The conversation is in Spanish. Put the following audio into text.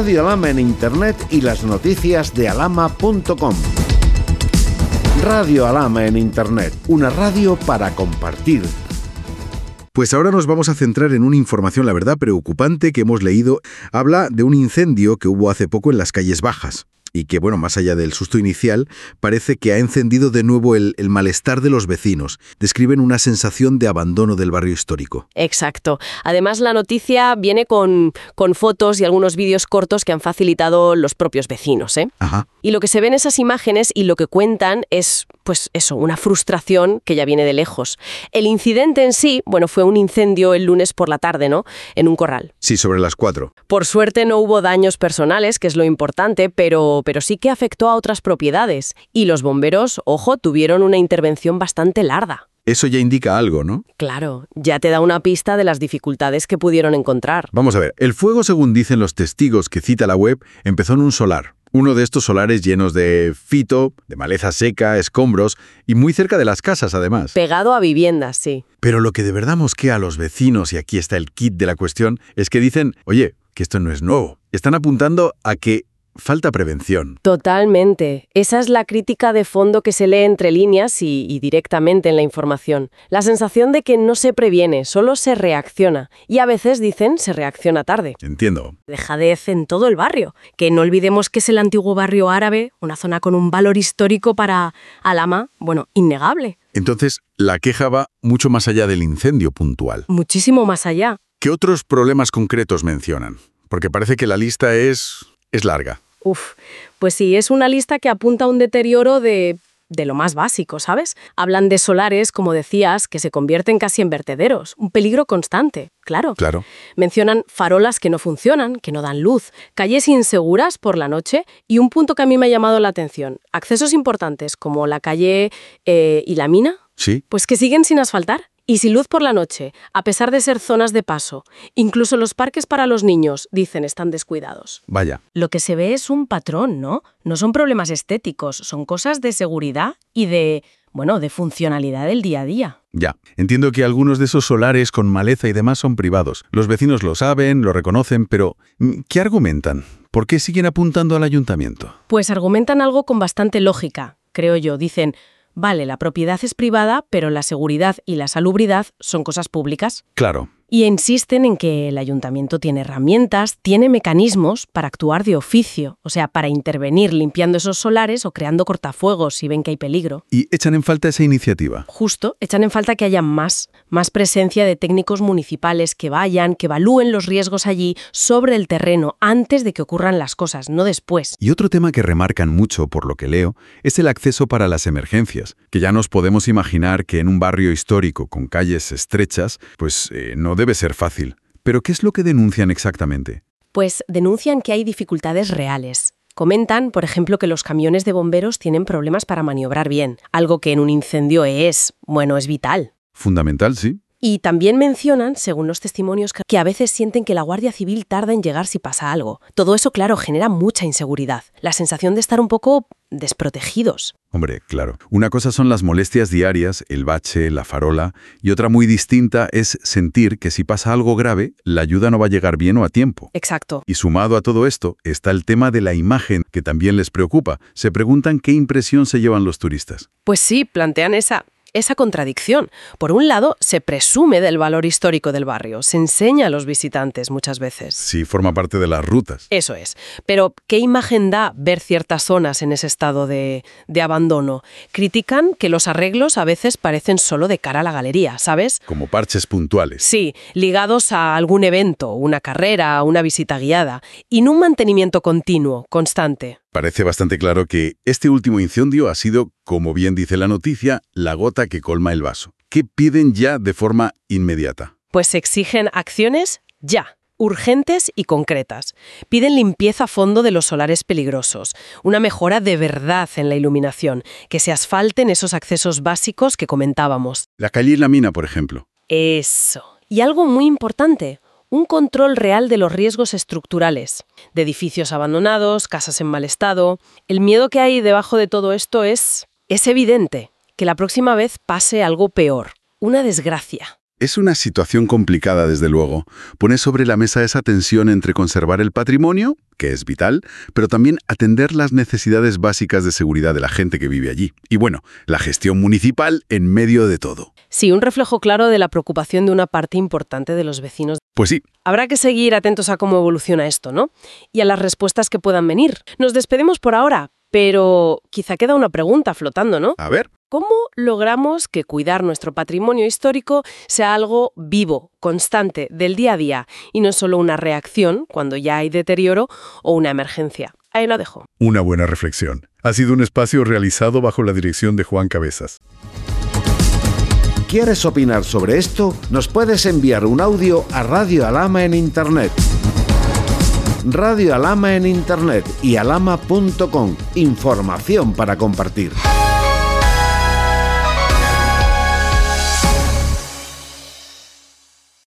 Radio Alama en Internet y las noticias de alama.com. Radio Alama en Internet, una radio para compartir. Pues ahora nos vamos a centrar en una información, la verdad, preocupante que hemos leído. Habla de un incendio que hubo hace poco en las calles bajas y que, bueno, más allá del susto inicial, parece que ha encendido de nuevo el, el, malestar de los vecinos. Describen una sensación de abandono del barrio histórico. Exacto. Además, la noticia viene con, con fotos y algunos vídeos cortos que han facilitado los propios vecinos. ¿eh? Ajá. Y lo que se ve en esas imágenes y lo que cuentan es, pues eso, una frustración que ya viene de lejos. El incidente en sí, bueno, fue un incendio el lunes por la tarde, ¿no? En un corral. Sí, sobre las cuatro. Por suerte no hubo daños personales, que es lo importante, pero, pero sí que afectó a otras propiedades. Y los bomberos, ojo, tuvieron una intervención bastante larga. Eso ya indica algo, ¿no? Claro, ya te da una pista de las dificultades que pudieron encontrar. Vamos a ver, el fuego, según dicen los testigos que cita la web, empezó en un solar. Uno de estos solares llenos de fito, de maleza seca, escombros y muy cerca de las casas además. Pegado a viviendas, sí. Pero lo que de verdad mosquea a los vecinos, y aquí está el kit de la cuestión, es que dicen, oye, que esto no es nuevo. Están apuntando a que falta prevención. Totalmente. Esa es la crítica de fondo que se lee entre líneas y, y, directamente en la información. La sensación de que no se previene, solo se reacciona. Y a veces dicen se reacciona tarde. Entiendo. Dejadez en todo el barrio. Que no olvidemos que es el antiguo barrio árabe, una zona con un valor histórico para Alama, bueno, innegable. Entonces, la queja va mucho más allá del incendio puntual. Muchísimo más allá. ¿Qué otros problemas concretos mencionan? Porque parece que la lista es... es larga. Uf, pues sí, es una lista que apunta a un deterioro de, de lo más básico, ¿sabes? Hablan de solares, como decías, que se convierten casi en vertederos, un peligro constante, claro. Claro. Mencionan farolas que no funcionan, que no dan luz, calles inseguras por la noche y un punto que a mí me ha llamado la atención, accesos importantes como la calle eh, y la mina, Sí. pues que siguen sin asfaltar. Y sin luz por la noche, a pesar de ser zonas de paso. Incluso los parques para los niños, dicen, están descuidados. Vaya. Lo que se ve es un patrón, ¿no? No son problemas estéticos, son cosas de seguridad y de, bueno, de funcionalidad del día a día. Ya. Entiendo que algunos de esos solares con maleza y demás son privados. Los vecinos lo saben, lo reconocen, pero mm, ¿qué argumentan? ¿Por qué siguen apuntando al ayuntamiento? Pues argumentan algo con bastante lógica, creo yo. Dicen, vale, la propiedad es privada, pero la seguridad y la salubridad son cosas públicas. Claro. Y insisten en que el ayuntamiento tiene herramientas, tiene mecanismos para actuar de oficio, o sea, para intervenir limpiando esos solares o creando cortafuegos si ven que hay peligro. Y echan en falta esa iniciativa. Justo, echan en falta que haya más, más presencia de técnicos municipales que vayan, que evalúen los riesgos allí sobre el terreno antes de que ocurran las cosas, no después. Y otro tema que remarcan mucho, por lo que leo, es el acceso para las emergencias, que ya nos podemos imaginar que en un barrio histórico con calles estrechas, pues eh, no debe ser fácil. Pero ¿qué es lo que denuncian exactamente? Pues denuncian que hay dificultades reales. Comentan, por ejemplo, que los camiones de bomberos tienen problemas para maniobrar bien, algo que en un incendio es, bueno, es vital. Fundamental, sí. Y también mencionan, según los testimonios, que a veces sienten que la Guardia Civil tarda en llegar si pasa algo. Todo eso, claro, genera mucha inseguridad, la sensación de estar un poco desprotegidos. Hombre, claro. Una cosa son las molestias diarias, el bache, la farola, y otra muy distinta es sentir que si pasa algo grave, la ayuda no va a llegar bien o a tiempo. Exacto. Y sumado a todo esto está el tema de la imagen, que también les preocupa. Se preguntan qué impresión se llevan los turistas. Pues sí, plantean esa esa contradicción. Por un lado, se presume del valor histórico del barrio, se enseña a los visitantes muchas veces. Sí, forma parte de las rutas. Eso es. Pero, ¿qué imagen da ver ciertas zonas en ese estado de, de abandono? Critican que los arreglos a veces parecen solo de cara a la galería, ¿sabes? Como parches puntuales. Sí, ligados a algún evento, una carrera, una visita guiada, y no un mantenimiento continuo, constante. Parece bastante claro que este último incendio ha sido, como bien dice la noticia, la gota que colma el vaso. ¿Qué piden ya de forma inmediata? Pues exigen acciones ya urgentes y concretas. Piden limpieza a fondo de los solares peligrosos, una mejora de verdad en la iluminación, que se asfalten esos accesos básicos que comentábamos. La calle y la mina, por ejemplo. Eso. Y algo muy importante, un control real de los riesgos estructurales, de edificios abandonados, casas en mal estado. El miedo que hay debajo de todo esto es, es evidente, que la próxima vez pase algo peor, una desgracia. Es una situación complicada, desde luego. Pone sobre la mesa esa tensión entre conservar el patrimonio, que es vital, pero también atender las necesidades básicas de seguridad de la gente que vive allí. Y bueno, la gestión municipal en medio de todo. Sí, un reflejo claro de la preocupación de una parte importante de los vecinos. Pues sí. Habrá que seguir atentos a cómo evoluciona esto, ¿no? Y a las respuestas que puedan venir. Nos despedimos por ahora, pero quizá queda una pregunta flotando, ¿no? A ver. ¿Cómo logramos que cuidar nuestro patrimonio histórico sea algo vivo, constante, del día a día, y no solo una reacción cuando ya hay deterioro o una emergencia? Ahí lo dejo. Una buena reflexión. Ha sido un espacio realizado bajo la dirección de Juan Cabezas. ¿Quieres opinar sobre esto? Nos puedes enviar un audio a Radio Alama en Internet. Radio Alama en Internet y alama.com. Información para compartir.